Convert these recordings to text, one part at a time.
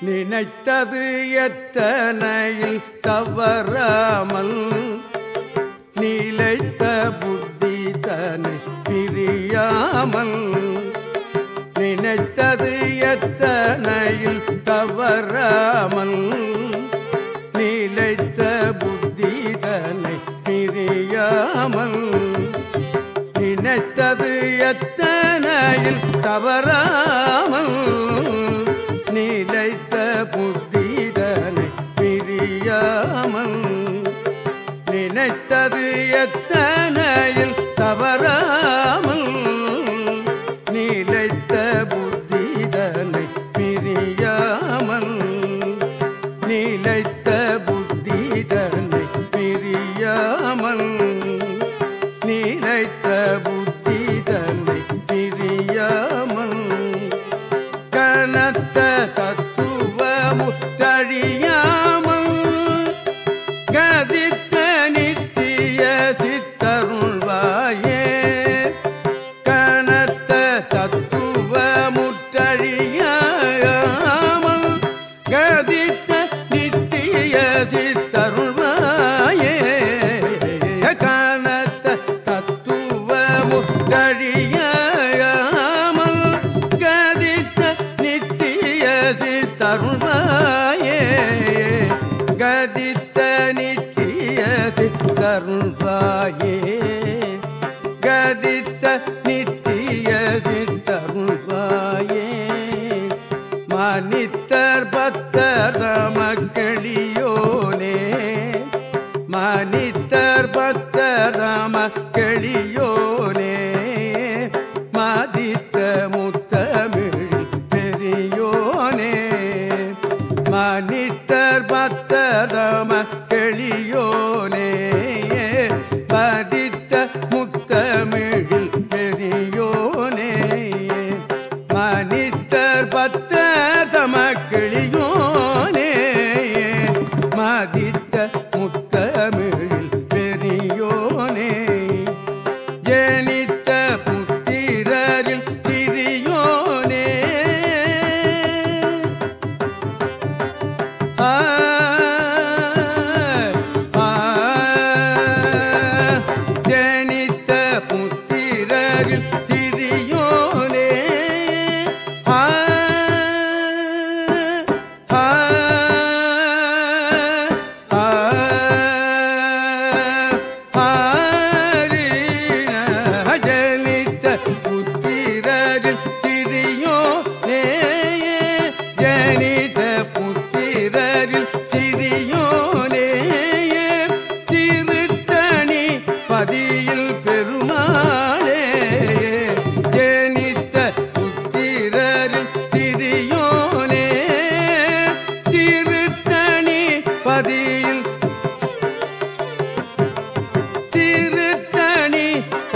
நினைத்தது எத்தனையில் தவறாமல் நீலைத்த புத்தி தன்னை பிரியாமல் நினைத்தது எத்தனையில் தவறாமல் நீலைத்த புத்தி தன்னை பிரியாமல் நினைத்தது எத்தனையில் தவறாமல் ಅವರ சிவாயே கதித்த நித்திய சித்தருள்வாயே மனித்தர் பத்தர் தம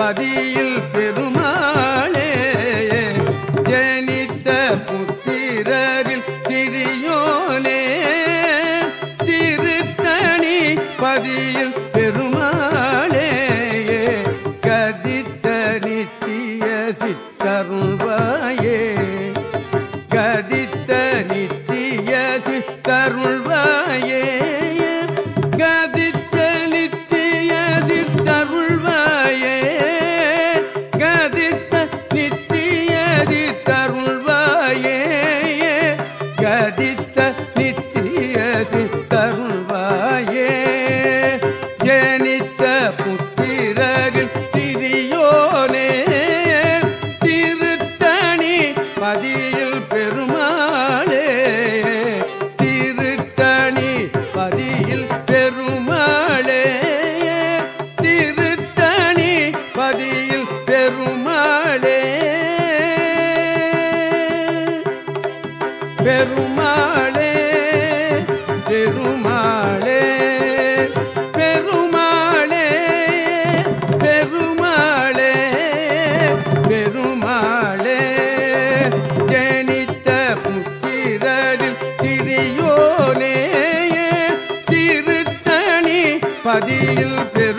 பதியில் மதியில் பெரு